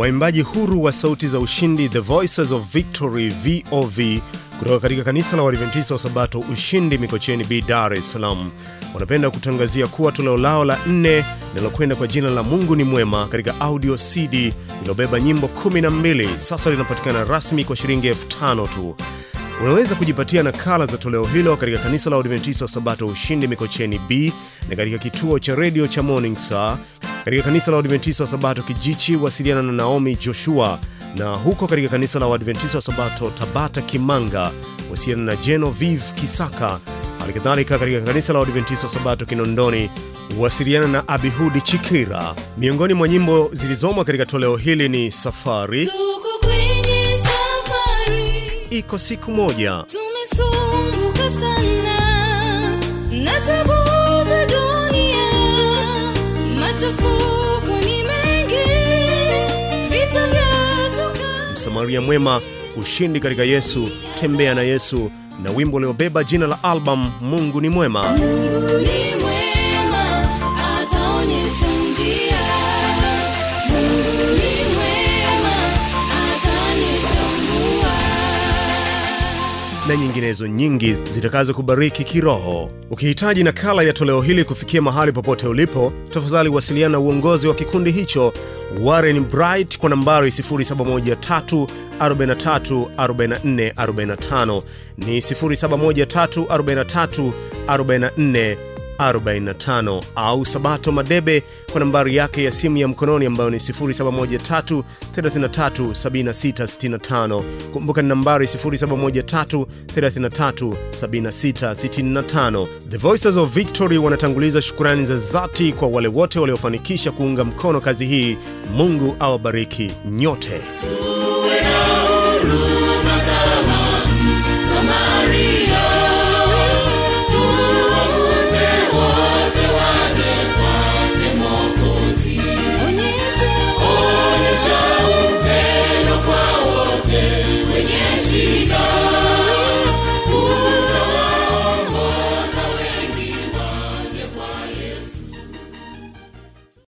waimbaji huru wa sauti za ushindi The Voices of Victory VOV kutoka katika kanisa la Waadventista wa Sabato Ushindi Mikocheni B, Dar es Salaam wanapenda kutangazia kuwa toleo lao la nne linalokwenda kwa jina la Mungu ni Mwema katika audio CD iliyobeba nyimbo 12 sasa linapatikana rasmi kwa shilingi elfu tano tu. Unaweza kujipatia nakala za toleo hilo katika kanisa la Waadventista wa Sabato Ushindi Mikocheni B na katika kituo cha redio cha Morning Star. Katika kanisa la Waadventista wa Sabato Kijichi, wasiliana na Naomi Joshua, na huko katika kanisa la Waadventista wa Sabato Tabata Kimanga, wasiliana na Genevieve Kisaka. Halikadhalika, katika kanisa la Waadventista wa Sabato Kinondoni, wasiliana na Abihudi Chikira. Miongoni mwa nyimbo zilizomwa katika toleo hili ni Safari, Tuko kwenye safari, Iko Siku Moja, tumesumbuka Msamaria Mwema, Ushindi katika Yesu, Tembea na Yesu, na wimbo uliobeba jina la albamu Mungu ni Mwema. Mungu ni mwema, ataonyesha njia. Mungu ni mwema, atanitambua. na nyinginezo nyingi zitakazo kubariki kiroho. Ukihitaji nakala ya toleo hili kufikia mahali popote ulipo, tafadhali wasiliana na uongozi wa kikundi hicho Warren Bright kwa nambari 0713434445 ni 0713434445 au Sabato Madebe kwa nambari yake ya simu ya mkononi ambayo ni 0713337665. Kumbuka ni nambari 0713337665. The Voices of Victory wanatanguliza shukurani za dhati kwa wale wote waliofanikisha kuunga mkono kazi hii. Mungu awabariki nyote.